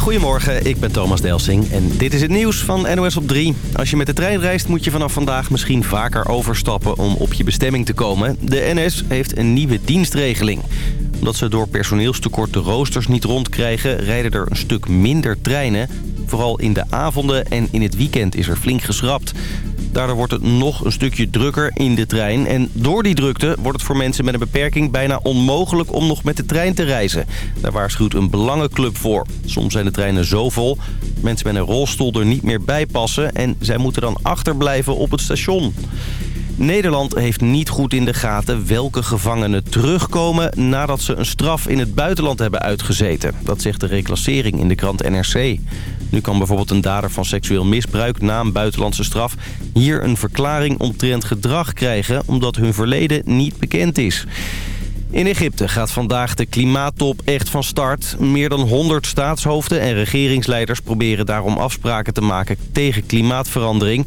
Goedemorgen, ik ben Thomas Delsing en dit is het nieuws van NOS op 3. Als je met de trein reist moet je vanaf vandaag misschien vaker overstappen om op je bestemming te komen. De NS heeft een nieuwe dienstregeling. Omdat ze door personeelstekort de roosters niet rondkrijgen, rijden er een stuk minder treinen. Vooral in de avonden en in het weekend is er flink geschrapt. Daardoor wordt het nog een stukje drukker in de trein. En door die drukte wordt het voor mensen met een beperking bijna onmogelijk om nog met de trein te reizen. Daar waarschuwt een belangenclub voor. Soms zijn de treinen zo vol, mensen met een rolstoel er niet meer bij passen... en zij moeten dan achterblijven op het station. Nederland heeft niet goed in de gaten welke gevangenen terugkomen... nadat ze een straf in het buitenland hebben uitgezeten. Dat zegt de reclassering in de krant NRC. Nu kan bijvoorbeeld een dader van seksueel misbruik na een buitenlandse straf... hier een verklaring omtrent gedrag krijgen omdat hun verleden niet bekend is. In Egypte gaat vandaag de klimaattop echt van start. Meer dan 100 staatshoofden en regeringsleiders proberen daarom afspraken te maken tegen klimaatverandering.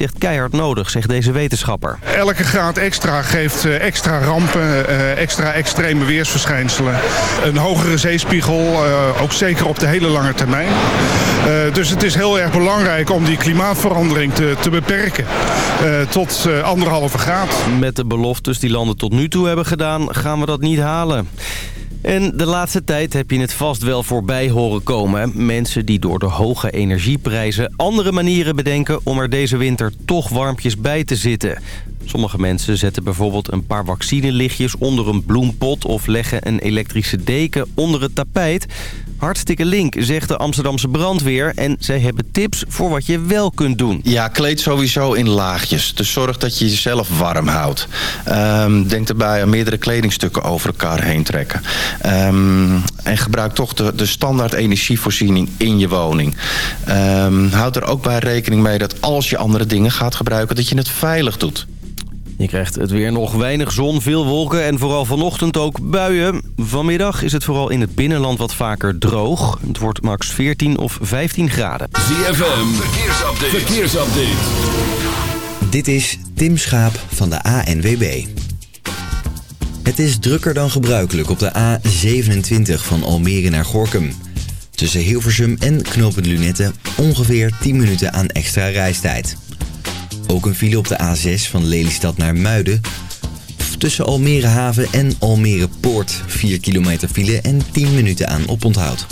Echt keihard nodig, zegt deze wetenschapper. Elke graad extra geeft eh, extra rampen, eh, extra extreme weersverschijnselen. Een hogere zeespiegel, eh, ook zeker op de hele lange termijn. Dus het is heel erg belangrijk om die klimaatverandering te, te beperken tot anderhalve graad. Met de beloftes die landen tot nu toe hebben gedaan, gaan we dat niet halen. En de laatste tijd heb je het vast wel voorbij horen komen. Mensen die door de hoge energieprijzen andere manieren bedenken... om er deze winter toch warmpjes bij te zitten. Sommige mensen zetten bijvoorbeeld een paar vaccinelichtjes onder een bloempot... of leggen een elektrische deken onder het tapijt. Hartstikke link, zegt de Amsterdamse brandweer. En zij hebben tips voor wat je wel kunt doen. Ja, kleed sowieso in laagjes. Dus zorg dat je jezelf warm houdt. Um, denk erbij aan meerdere kledingstukken over elkaar heen trekken. Um, en gebruik toch de, de standaard energievoorziening in je woning. Um, houd er ook bij rekening mee dat als je andere dingen gaat gebruiken... dat je het veilig doet. Je krijgt het weer nog weinig zon, veel wolken en vooral vanochtend ook buien. Vanmiddag is het vooral in het binnenland wat vaker droog. Het wordt max 14 of 15 graden. ZFM, verkeersupdate. verkeersupdate. Dit is Tim Schaap van de ANWB. Het is drukker dan gebruikelijk op de A27 van Almere naar Gorkum. Tussen Hilversum en Knopend Lunette ongeveer 10 minuten aan extra reistijd. Ook een file op de A6 van Lelystad naar Muiden. Tussen Almere Haven en Almere Poort 4 kilometer file en 10 minuten aan oponthoud.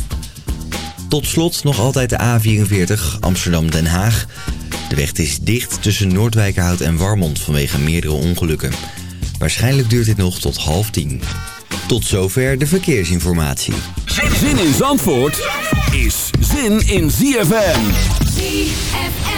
Tot slot nog altijd de A44 Amsterdam-Den Haag. De weg is dicht tussen Noordwijkerhout en Warmond vanwege meerdere ongelukken. Waarschijnlijk duurt dit nog tot half tien. Tot zover de verkeersinformatie. Zin in Zandvoort is zin in ZFM. ZFM.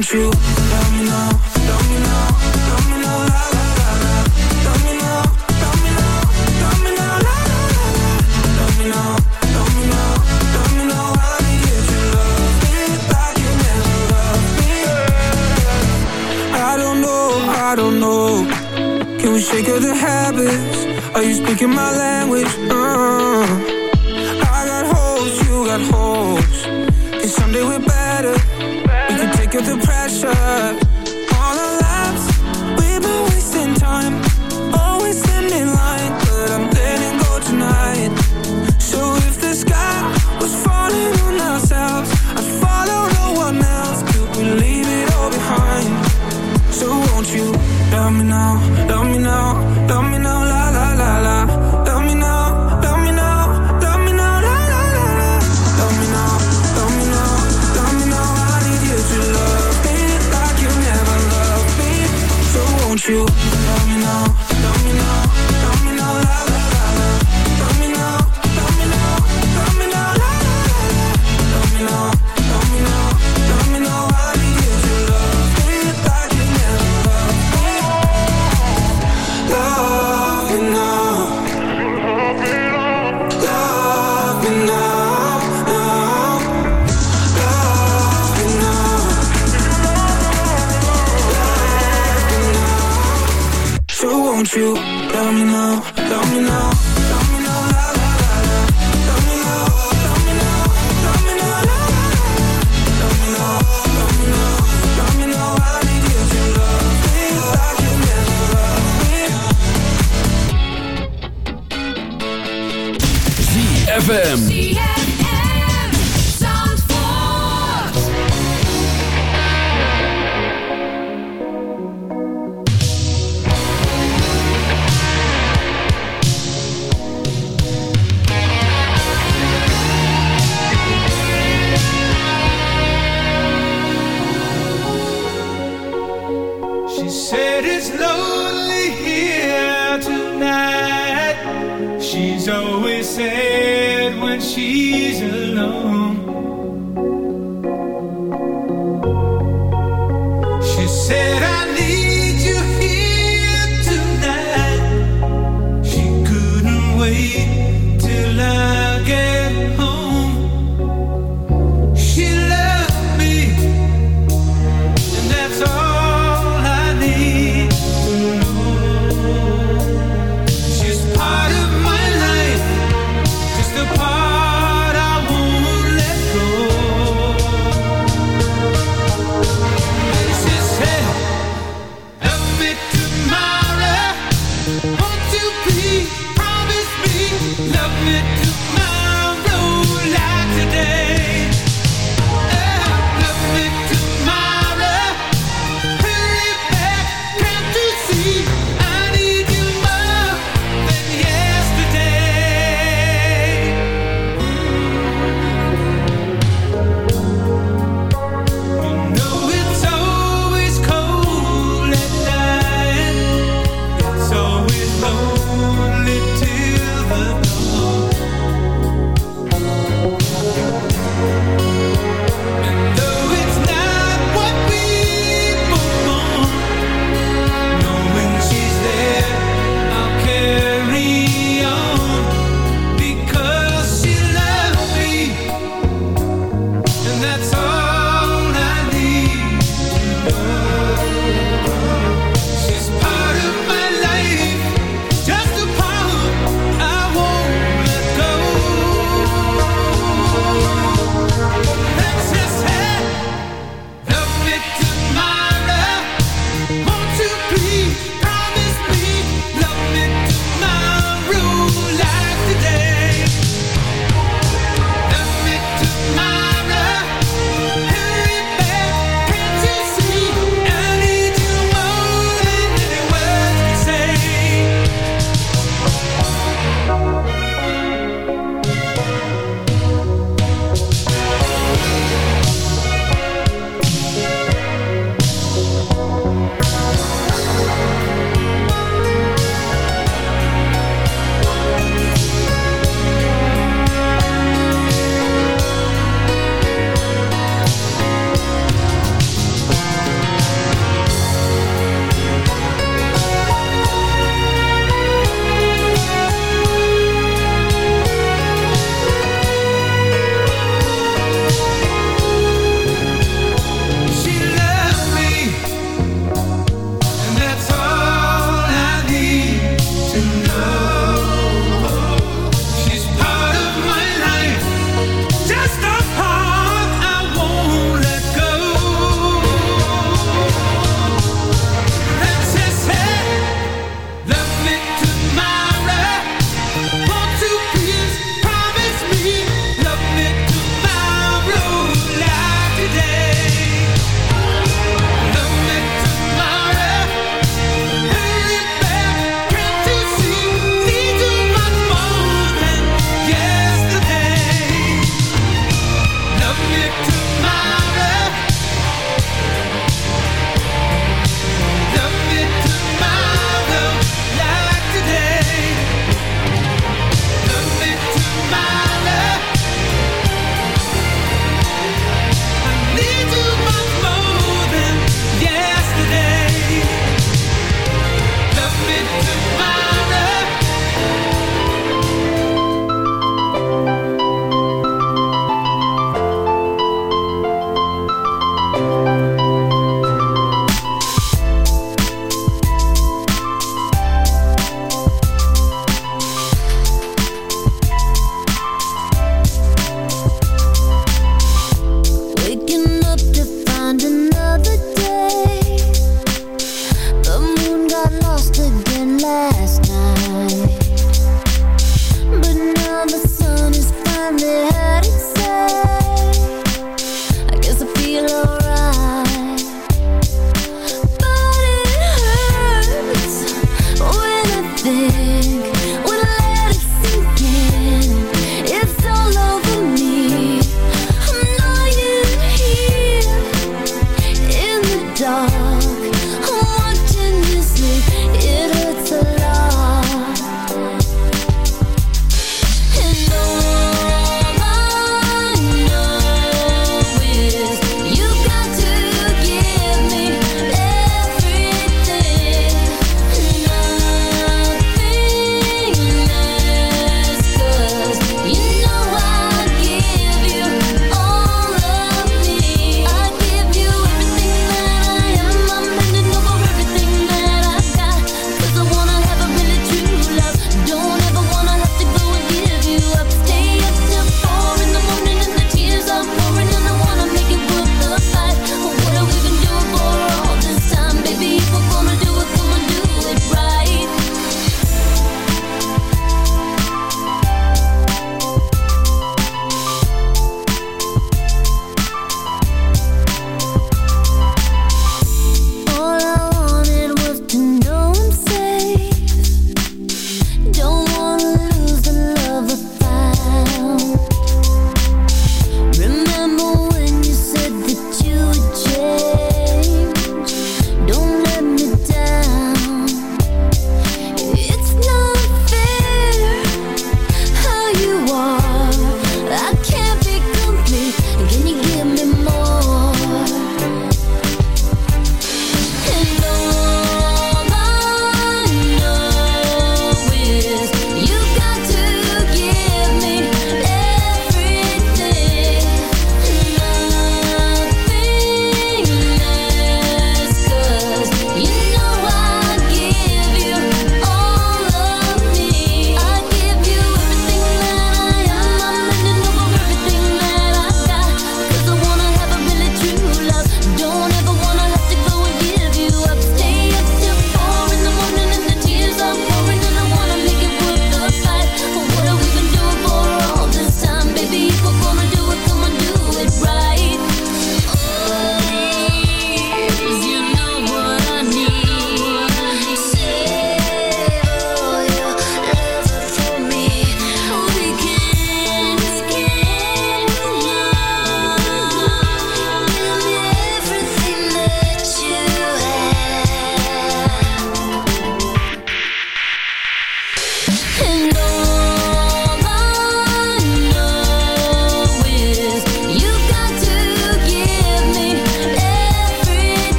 want you Domino, domino, domino, la la la la Domino, domino, domino, la la la la Domino, domino, domino, I need you love me like you never loved me I don't know, I don't know Can we shake other habits? Are you speaking my language? Uh -uh. ZFM.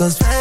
tantas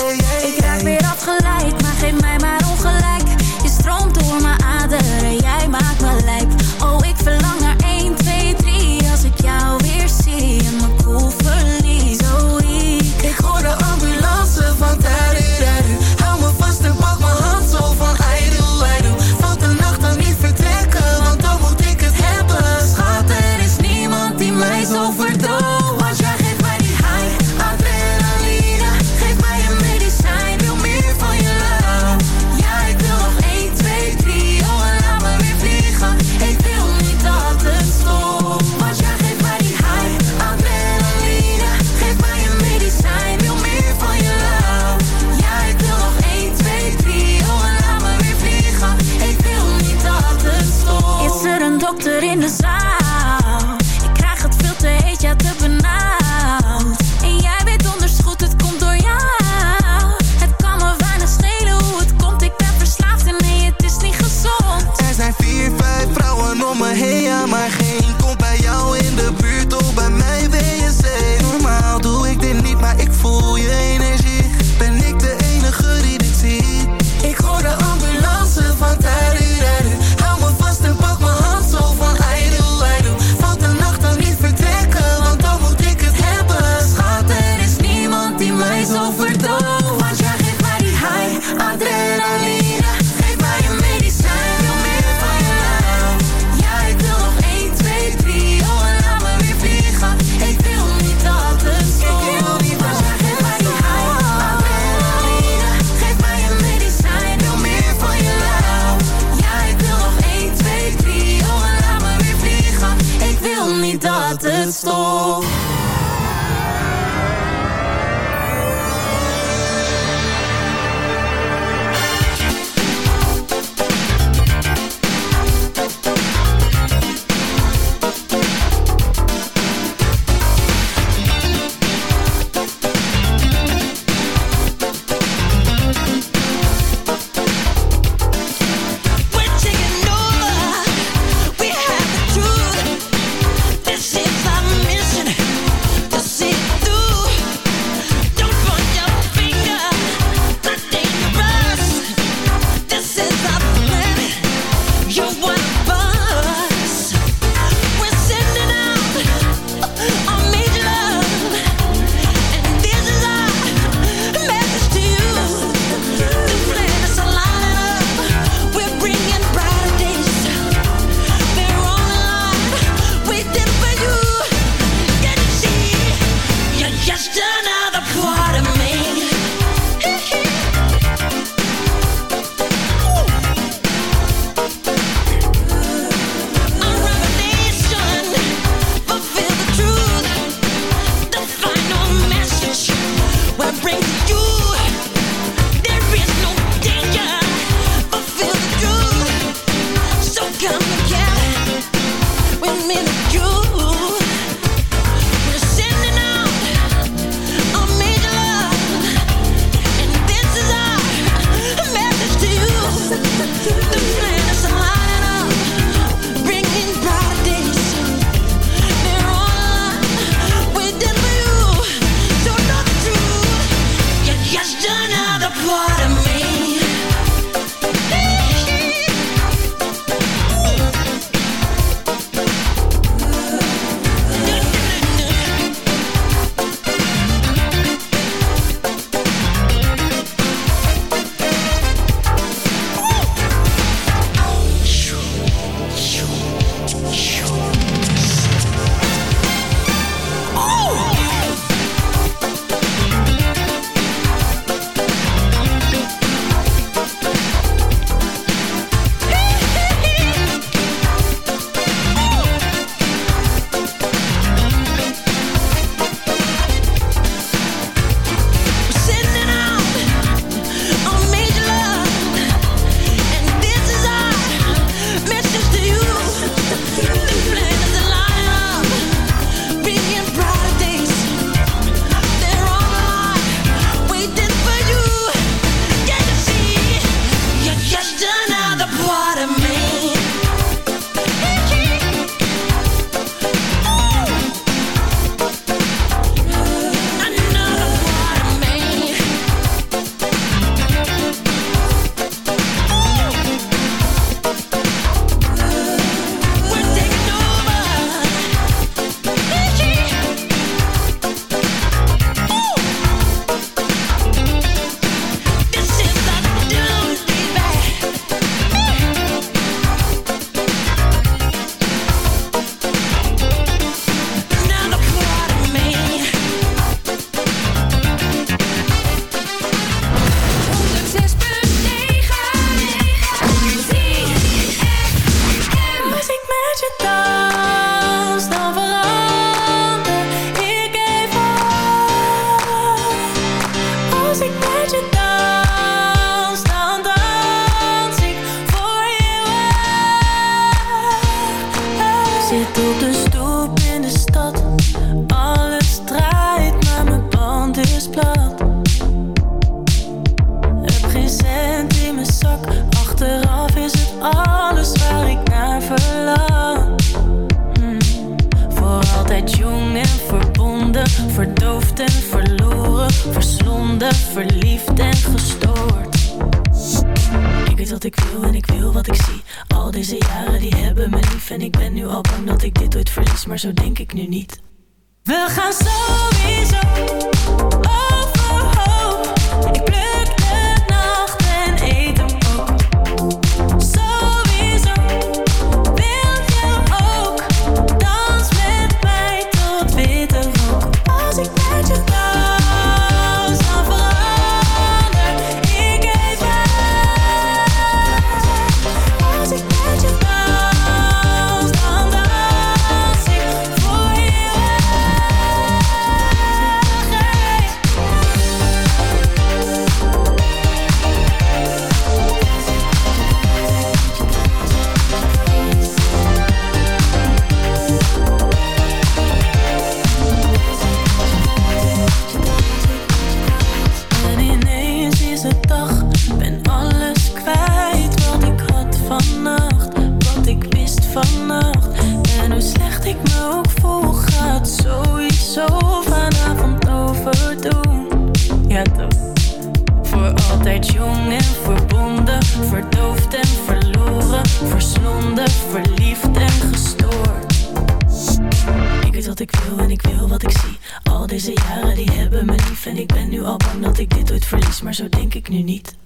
nu niet.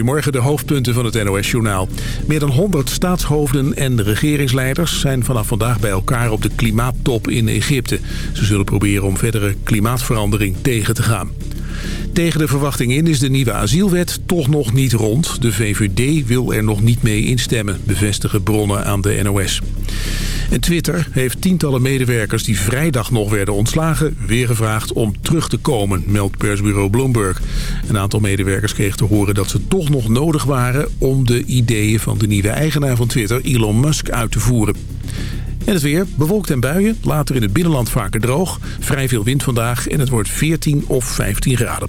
Goedemorgen, de hoofdpunten van het NOS-journaal. Meer dan 100 staatshoofden en regeringsleiders zijn vanaf vandaag bij elkaar op de klimaattop in Egypte. Ze zullen proberen om verdere klimaatverandering tegen te gaan. Tegen de verwachting in is de nieuwe asielwet toch nog niet rond. De VVD wil er nog niet mee instemmen, bevestigen bronnen aan de NOS. En Twitter heeft tientallen medewerkers die vrijdag nog werden ontslagen... weer gevraagd om terug te komen, meldt persbureau Bloomberg. Een aantal medewerkers kreeg te horen dat ze toch nog nodig waren... om de ideeën van de nieuwe eigenaar van Twitter, Elon Musk, uit te voeren. En het weer, bewolkt en buien, later in het binnenland vaker droog. Vrij veel wind vandaag en het wordt 14 of 15 graden.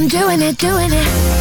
I'm doing it, doing it.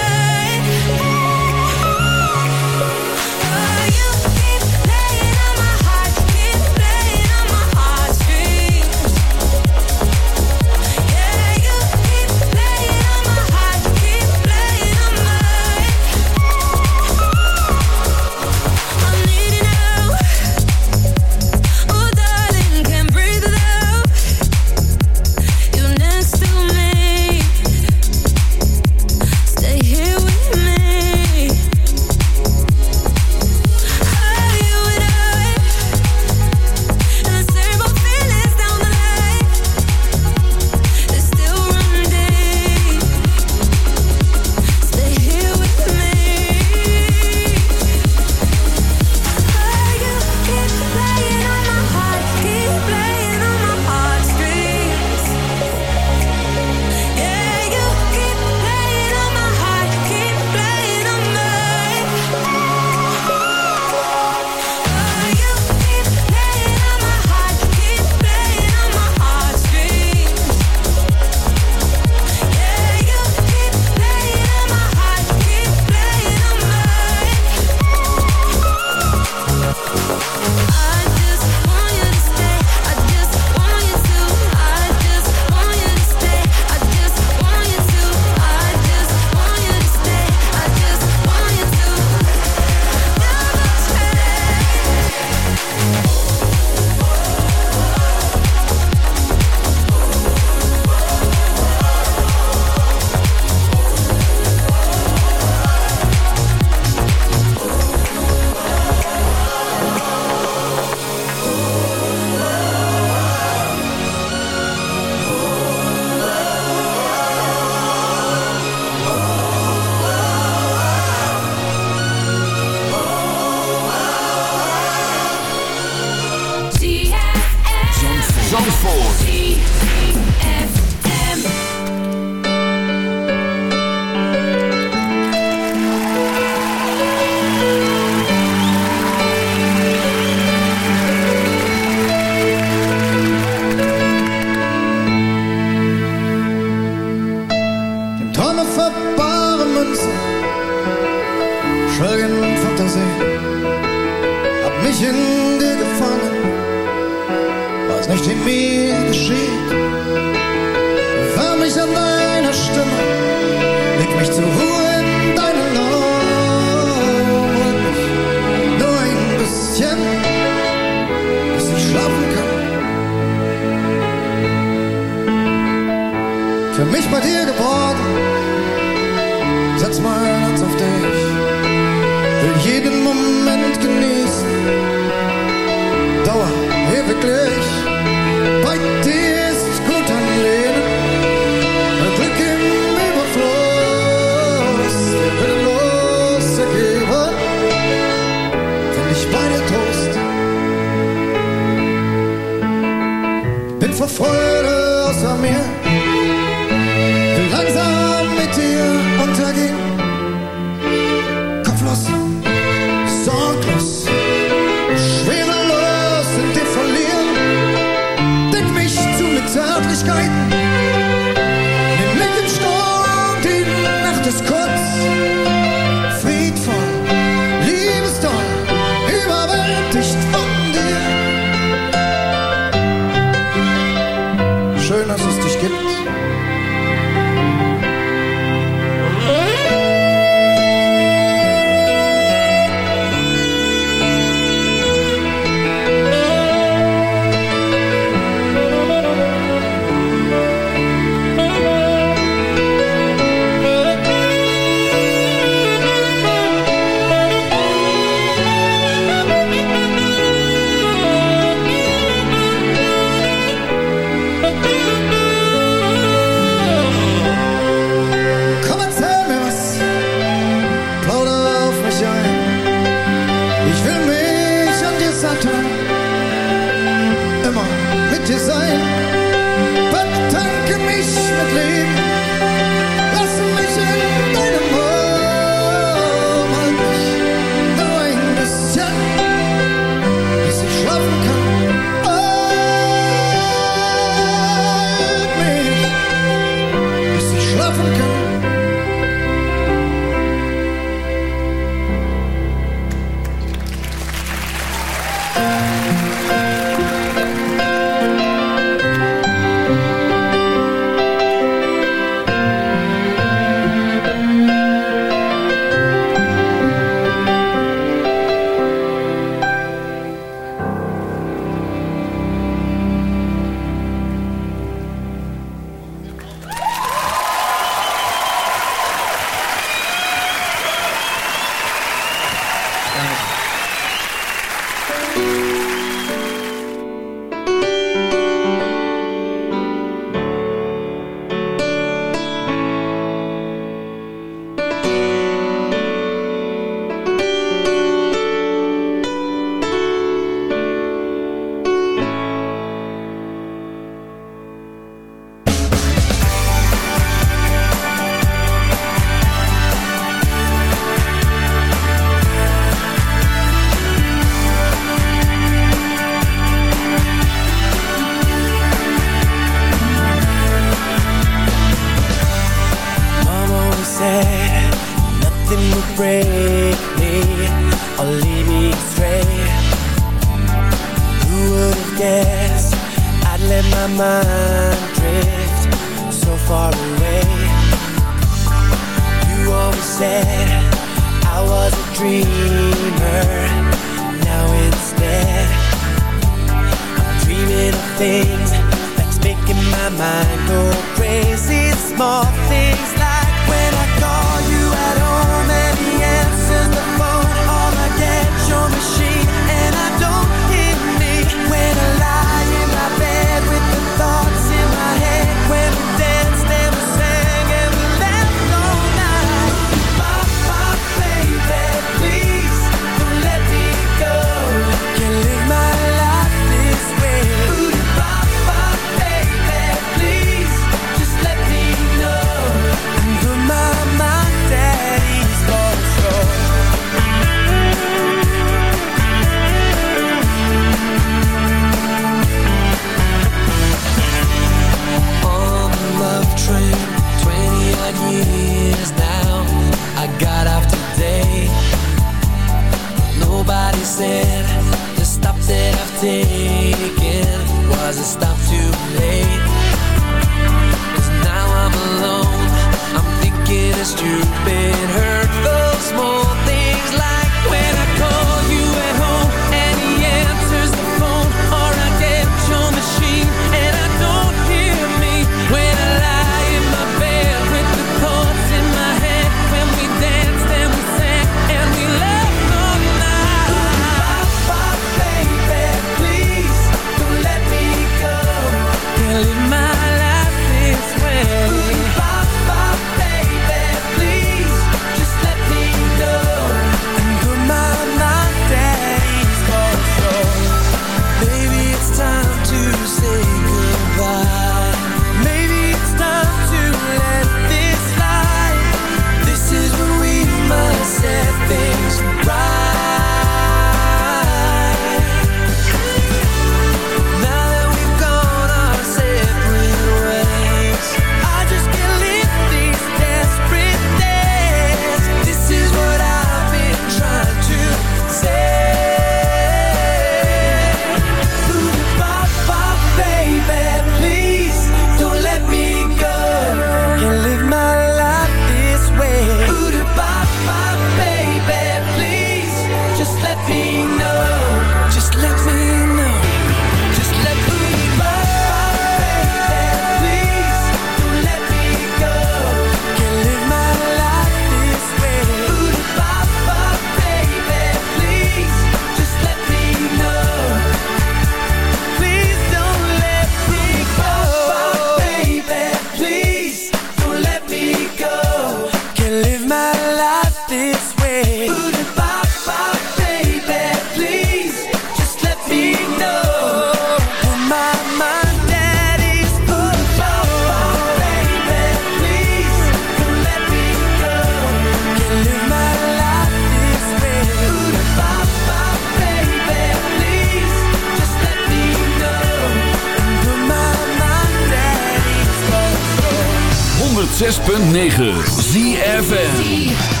106.9 ZFN